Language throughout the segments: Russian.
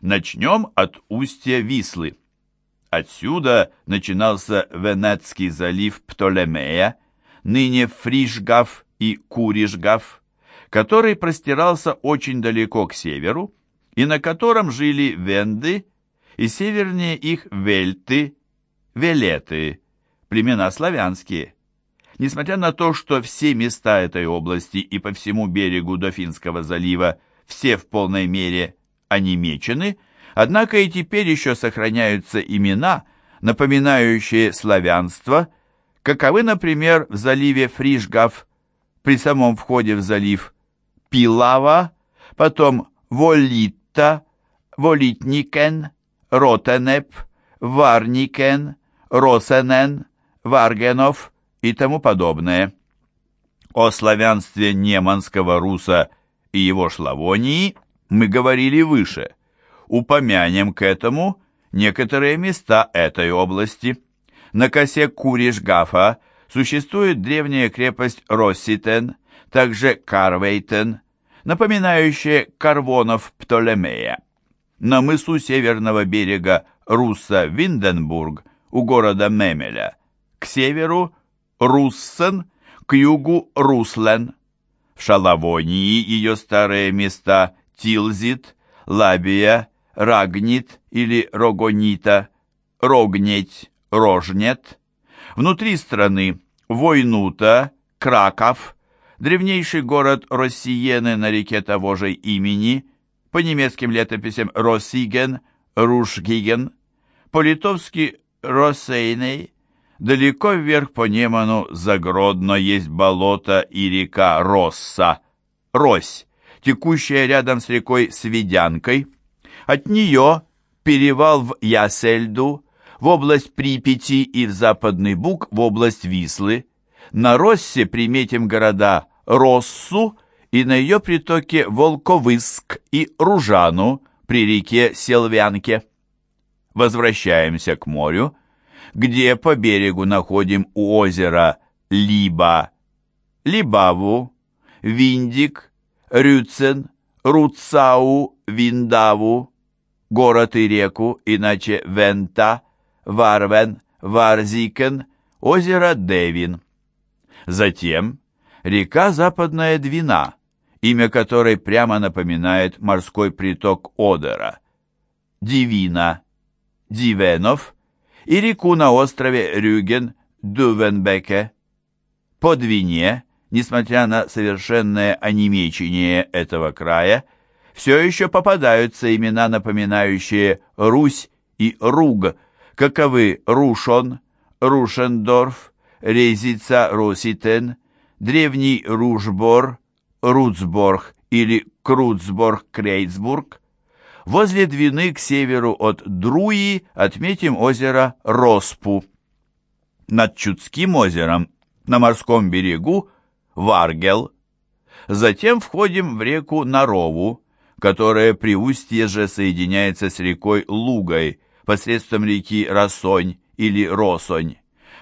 Начнем от устья Вислы. Отсюда начинался Венецкий залив Птолемея, ныне Фришгав и Куришгав, который простирался очень далеко к северу, и на котором жили венды, и севернее их вельты, велеты, племена славянские. Несмотря на то, что все места этой области и по всему берегу Дофинского залива все в полной мере онемечены, однако и теперь еще сохраняются имена, напоминающие славянство, каковы, например, в заливе Фришгав, при самом входе в залив Пилава, потом Волитта, Волитникен, Ротенеп, Варникен, Росенен, Варгенов и тому подобное. О славянстве неманского руса и его шлавонии мы говорили выше. Упомянем к этому некоторые места этой области. На косе Куришгафа существует древняя крепость Росситен, также Карвейтен, напоминающая Карвонов Птолемея. На мысу северного берега Русса Винденбург у города Мемеля, к северу Руссен, к югу Руслен. В Шалавонии ее старые места Тилзит, Лабия, Рагнит или Рогонита, Рогнеть, Рожнет. Внутри страны Войнута, Краков, древнейший город Россиены на реке того же имени, по немецким летописям Россиген, Рушгиген, по-литовски Росейней, далеко вверх по Неману Загродно есть болото и река Росса, Рось, текущая рядом с рекой Свидянкой. От нее перевал в Ясельду, в область Припяти и в Западный Буг, в область Вислы. На Россе приметим города Россу и на ее притоке Волковыск и Ружану при реке Селвянке. Возвращаемся к морю, где по берегу находим у озера Либа, Либаву, Виндик, Рюцен, Руцау, Виндаву, город и реку, иначе Вента, Варвен, Варзикен, озеро Девин. Затем река Западная Двина, имя которой прямо напоминает морской приток Одера, Дивина, Дивенов и реку на острове Рюген, Дувенбеке. По Двине, несмотря на совершенное онемечение этого края, все еще попадаются имена, напоминающие Русь и Руг, каковы Рушон, Рушендорф, Резица Роситен, Древний Ружбор, Руцборг или Круцборг-Крейцбург. Возле Двины к северу от Друи отметим озеро Роспу. Над Чудским озером на морском берегу Варгел. Затем входим в реку Нарову, которая при устье же соединяется с рекой Лугой посредством реки Росонь или Росонь.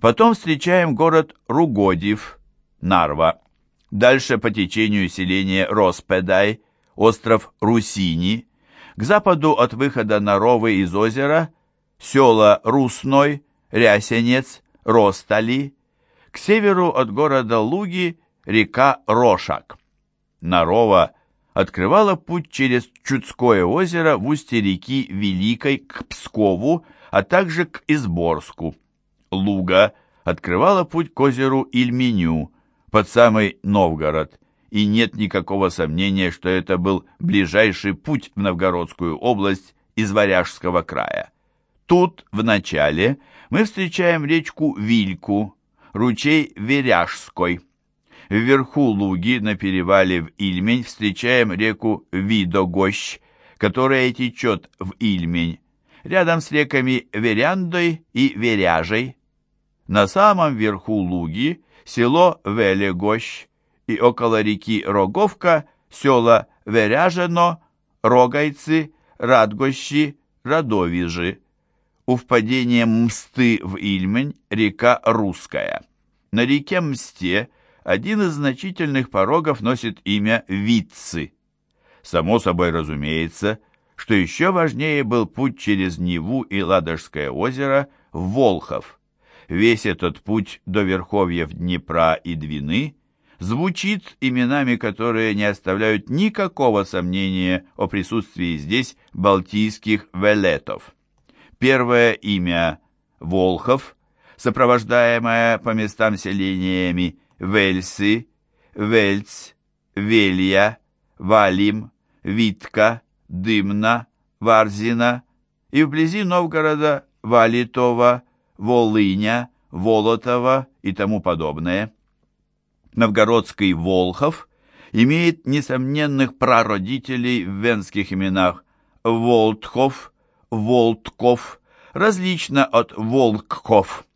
Потом встречаем город Ругодив, Нарва. Дальше по течению селения Роспедай, остров Русини. К западу от выхода Наровы из озера села Русной, Рясенец, Ростали. К северу от города Луги река Рошак. Нарова открывала путь через Чудское озеро в устье реки Великой к Пскову, а также к Изборску. Луга открывала путь к озеру Ильменю, под самый Новгород, и нет никакого сомнения, что это был ближайший путь в Новгородскую область из Варяжского края. Тут, в начале, мы встречаем речку Вильку, ручей Веряжской. Вверху Луги, на перевале в Ильмень, встречаем реку Видогощ, которая течет в Ильмень, рядом с реками Веряндой и Веряжей. На самом верху Луги село Велегощ и около реки Роговка села Веряжено, Рогайцы, Радгощи, Радовижи. У впадения Мсты в Ильмень река Русская. На реке Мсте один из значительных порогов носит имя Витцы. Само собой разумеется, что еще важнее был путь через Неву и Ладожское озеро в Волхов. Весь этот путь до верховьев Днепра и Двины звучит именами, которые не оставляют никакого сомнения о присутствии здесь балтийских велетов. Первое имя Волхов, сопровождаемое по местам селениями Вельсы, Вельц, Велья, Валим, Витка, Дымна, Варзина и вблизи Новгорода Валитова, Волыня, Волотова и тому подобное. Новгородский Волхов имеет несомненных прародителей в венских именах Волтхов, Волтков, различно от Волкков.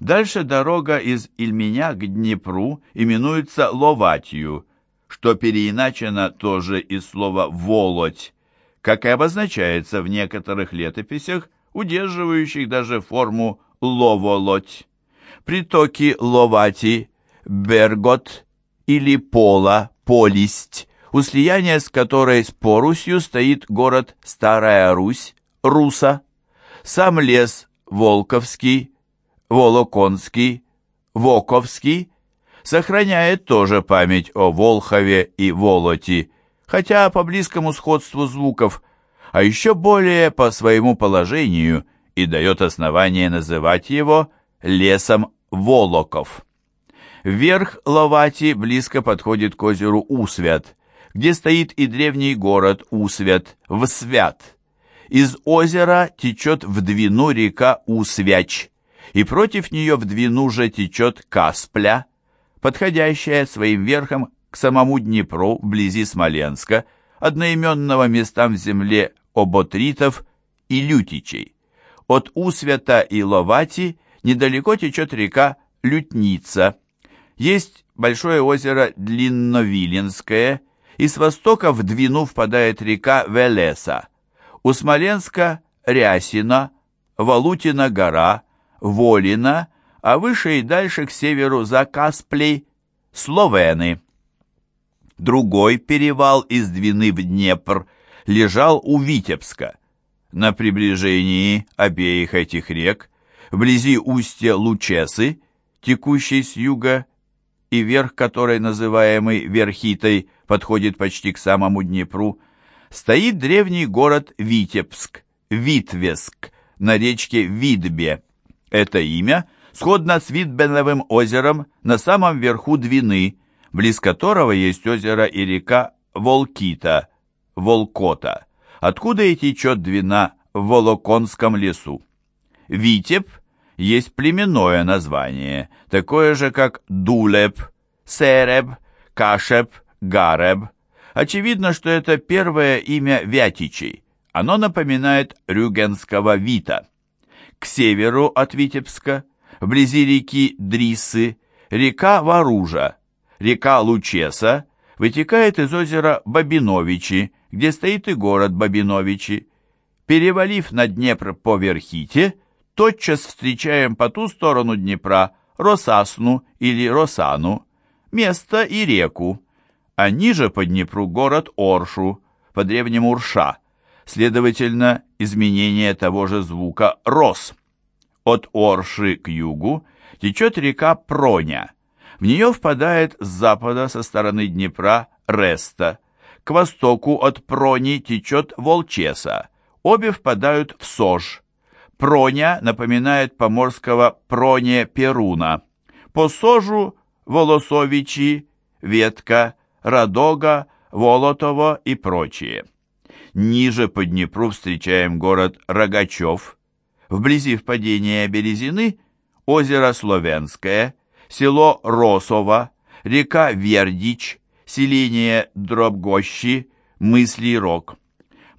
Дальше дорога из Ильменя к Днепру именуется Ловатью, что переиначено тоже из слова «волоть», как и обозначается в некоторых летописях, удерживающих даже форму «ловолоть». Притоки Ловати, Бергот или Пола, Полисть, у слияния с которой с Порусью стоит город Старая Русь, Руса, сам лес Волковский, Волоконский, Воковский сохраняет тоже память о Волхове и Волоти, хотя по близкому сходству звуков, а еще более по своему положению и дает основание называть его лесом Волоков. Верх Ловати близко подходит к озеру Усвят, где стоит и древний город Усвят, Всвят. Из озера течет в Двину река Усвяч, и против нее в Двину же течет Каспля, подходящая своим верхом к самому Днепру вблизи Смоленска, одноименного местам в земле оботритов и лютичей. От Усвята и Ловати недалеко течет река Лютница. Есть большое озеро Длинновиленское, и с востока в Двину впадает река Велеса. У Смоленска Рясина, Валутина гора, Волина, а выше и дальше к северу за Касплей – Словены. Другой перевал из Двины в Днепр лежал у Витебска. На приближении обеих этих рек, вблизи устья Лучесы, текущей с юга, и верх которой, называемый Верхитой, подходит почти к самому Днепру, стоит древний город Витебск, Витвеск, на речке Видбе. Это имя сходно с Витбеновым озером на самом верху Двины, близ которого есть озеро и река Волкита, Волкота, откуда и течет Двина в Волоконском лесу. Витеб есть племенное название, такое же, как Дулеб, Сереб, Кашеб, Гареб. Очевидно, что это первое имя Вятичей. Оно напоминает рюгенского Вита. К северу от Витебска, вблизи реки Дрисы, река Варужа, река Лучеса, вытекает из озера Бабиновичи, где стоит и город Бабиновичи. Перевалив на Днепр по Верхите, тотчас встречаем по ту сторону Днепра Росасну или Росану, место и реку, а ниже по Днепру город Оршу, по-древнему Урша, следовательно, изменение того же звука «рос». От Орши к югу течет река Проня. В нее впадает с запада со стороны Днепра Реста. К востоку от Прони течет Волчеса. Обе впадают в Сож. Проня напоминает поморского Проне Перуна. По Сожу Волосовичи, Ветка, Радога, Волотово и прочие. Ниже по Днепру встречаем город Рогачев. Вблизи впадения Березины озеро Словенское, село Росово, река Вердич, селение Дробгощи, мысли Рог.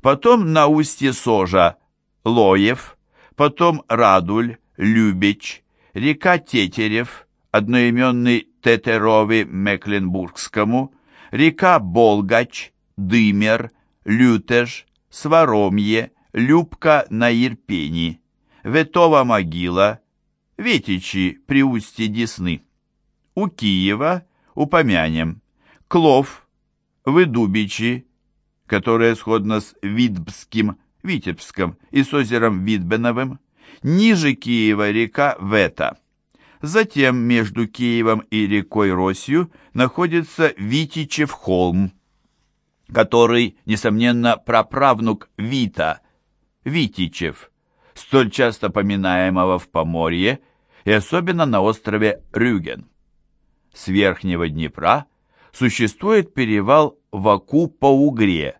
Потом на устье Сожа Лоев, потом Радуль, Любич, река Тетерев, одноименный Тетерове Мекленбургскому, река Болгач, Дымер, Лютеж, Своромье, Любка на Ирпени, Ветова могила, Ветичи при устье Десны. У Киева упомянем Клов, Выдубичи, которое сходно с Видбским, Витебском и с озером Видбеновым. Ниже Киева река Вета. Затем между Киевом и рекой Росью находится Витичев холм, который, несомненно, праправнук Вита, Витичев, столь часто поминаемого в Поморье и особенно на острове Рюген. С Верхнего Днепра существует перевал Ваку по Угре,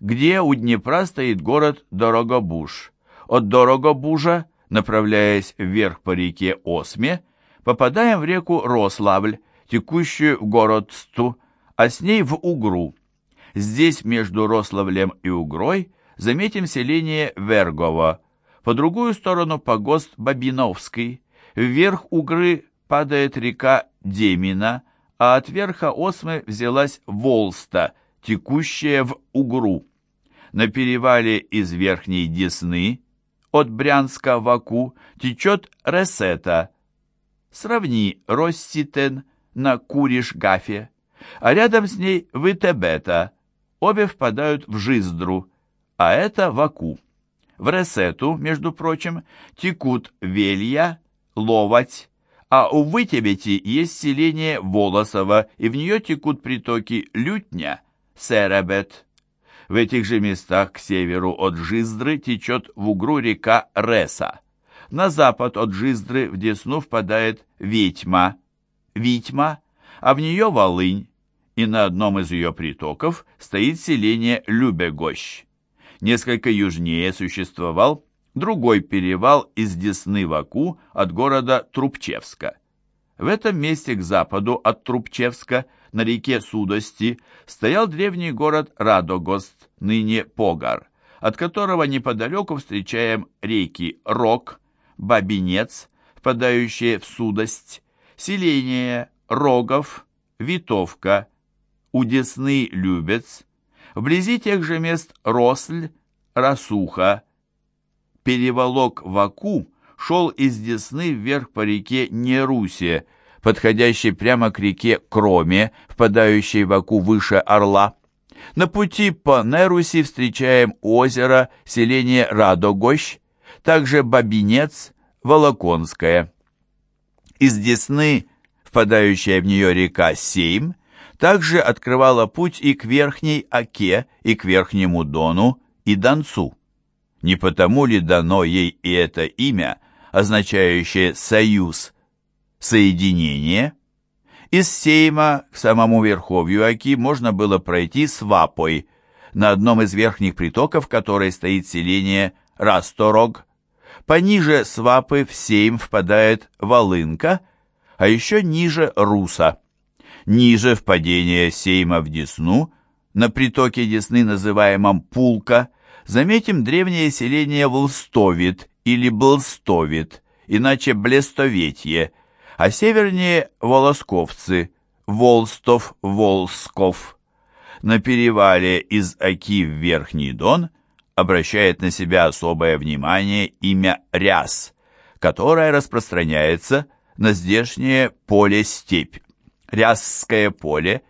где у Днепра стоит город Дорогобуж. От Дорогобужа, направляясь вверх по реке Осме, попадаем в реку Рославль, текущую в город Сту, а с ней в Угру. Здесь, между Рославлем и Угрой, заметим селение Вергово, по другую сторону погост Бабиновский, вверх Угры падает река Демина, а от верха Осмы взялась Волста, текущая в Угру. На перевале из Верхней Десны от Брянска в Аку течет Ресета. Сравни Росситен на Куриш-Гафе, а рядом с ней Витебета. Обе впадают в Жиздру, а это в Аку. В Ресету, между прочим, текут Велья, Ловать, а у Вытебети есть селение Волосово, и в нее текут притоки Лютня, Серебет. В этих же местах к северу от Жиздры течет в Угру река Реса. На запад от Жиздры в Десну впадает Витьма, Витьма, а в нее Волынь, и на одном из ее притоков стоит селение Любегощ. Несколько южнее существовал другой перевал из Десны в Аку от города Трубчевска. В этом месте к западу от Трубчевска на реке Судости стоял древний город Радогост, ныне Погар, от которого неподалеку встречаем реки Рок, Бабинец, впадающие в Судость, селение Рогов, Витовка, у Десны Любец, вблизи тех же мест Росль, Расуха, переволок в Аку шел из Десны вверх по реке Нерусе, подходящей прямо к реке Кроме, впадающей в Аку выше Орла. На пути по Неруси встречаем озеро, селение Радогощ, также Бабинец, Волоконское. Из Десны, впадающая в нее река Сейм, также открывала путь и к Верхней Оке, и к Верхнему Дону, и Донцу. Не потому ли дано ей и это имя, означающее «союз», «соединение»? Из Сейма к самому верховью Оки можно было пройти с Вапой, на одном из верхних притоков которой стоит селение Расторог. Пониже Свапы в Сейм впадает Волынка, а еще ниже Руса. Ниже впадение Сейма в Десну, на притоке Десны, называемом Пулка, заметим древнее селение Волстовит или Блстовит, иначе Блестоветье, а севернее Волосковцы, Волстов, Волсков. На перевале из Оки в Верхний Дон обращает на себя особое внимание имя Ряс, которое распространяется на здешнее поле-степь, Рясское поле,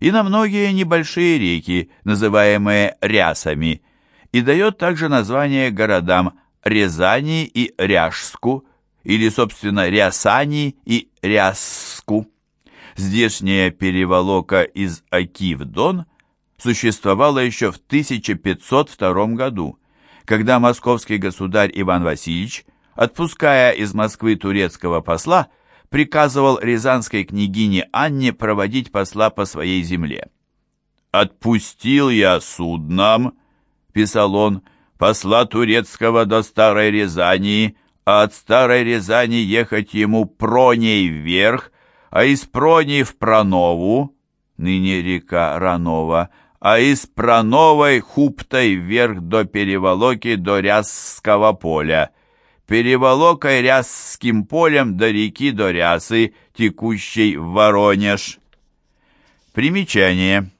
и на многие небольшие реки, называемые Рясами, и дает также название городам Рязани и Ряжску, или, собственно, Рясани и Ряску. Здешняя переволока из Оки в Дон существовала еще в 1502 году, когда московский государь Иван Васильевич, отпуская из Москвы турецкого посла, приказывал рязанской княгине Анне проводить посла по своей земле. «Отпустил я судном», — писал он, — «посла турецкого до Старой Рязани, а от Старой Рязани ехать ему проней вверх, а из Прони в Пронову, ныне река Ранова, а из Проновой хуптой вверх до Переволоки до Рязского поля, переволокой Рязским полем до реки до Рясы, текущей в Воронеж. Примечание.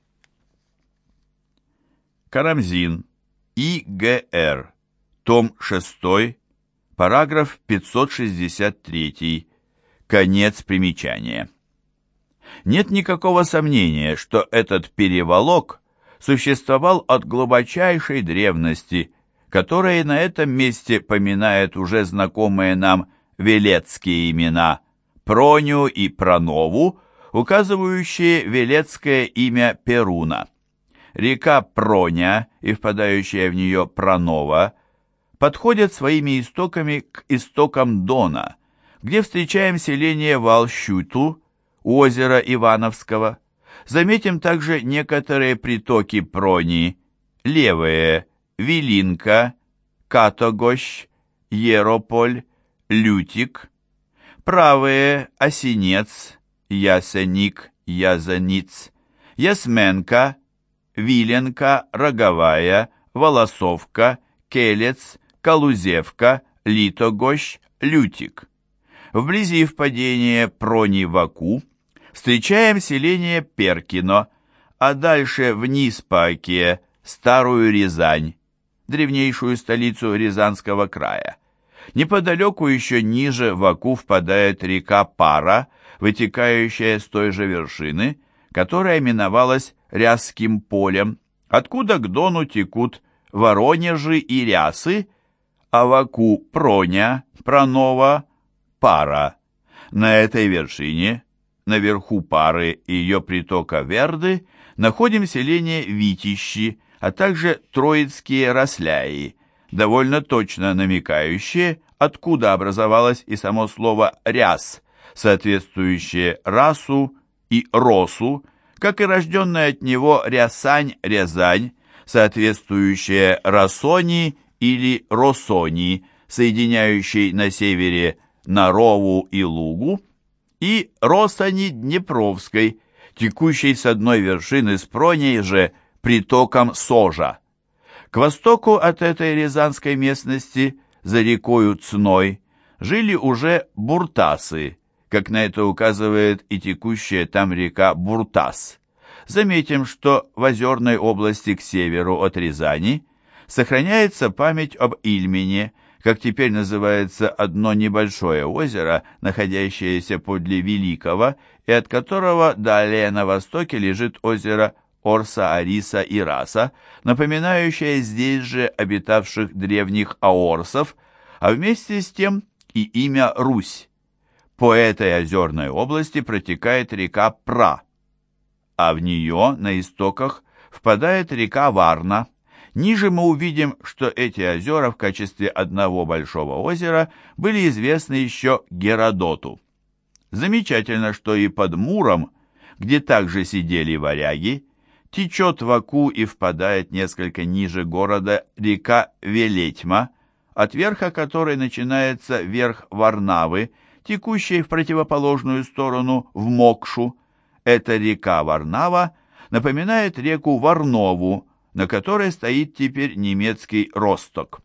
Карамзин. ИГР. Том 6. Параграф 563. Конец примечания. Нет никакого сомнения, что этот переволок существовал от глубочайшей древности, которая на этом месте поминает уже знакомые нам велецкие имена Проню и Пронову, указывающие велецкое имя Перуна. Река Проня и впадающая в нее Пронова подходят своими истоками к истокам Дона, где встречаем селение Валщуту, озера Ивановского. Заметим также некоторые притоки Прони, левые, Вилинка, Катогощ, Ерополь, Лютик, правые Осинец, Ясеник, Язаниц, Ясменка, Виленка, Роговая, Волосовка, Келец, Калузевка, Литогощ, Лютик. Вблизи впадения Прони-Ваку встречаем селение Перкино, а дальше вниз по Оке Старую Рязань, древнейшую столицу Рязанского края. Неподалеку еще ниже в Аку впадает река Пара, вытекающая с той же вершины, которая именовалась Рязским полем, откуда к Дону текут Воронежи и Рясы, а в Аку Проня, Пронова, Пара. На этой вершине, наверху Пары и ее притока Верды, находим селение Витищи, а также Троицкие Росляи, довольно точно намекающие, откуда образовалось и само слово «ряс», соответствующее «расу» и «росу», как и рожденная от него «рясань-рязань», соответствующая «расони» или «росони», соединяющей на севере Нарову и Лугу, и Росани Днепровской, текущей с одной вершины с Проней же притоком Сожа. К востоку от этой рязанской местности, за рекою Цной, жили уже буртасы, как на это указывает и текущая там река Буртас. Заметим, что в озерной области к северу от Рязани сохраняется память об Ильмине, как теперь называется одно небольшое озеро, находящееся подле Великого, и от которого далее на востоке лежит озеро Орса, Ариса и Раса, напоминающее здесь же обитавших древних аорсов, а вместе с тем и имя Русь. По этой озерной области протекает река Пра, а в нее на истоках впадает река Варна. Ниже мы увидим, что эти озера в качестве одного большого озера были известны еще Геродоту. Замечательно, что и под Муром, где также сидели варяги, течет в Аку и впадает несколько ниже города река Велетьма, от верха которой начинается верх Варнавы, текущей в противоположную сторону в Мокшу. Эта река Варнава напоминает реку Варнову, на которой стоит теперь немецкий Росток.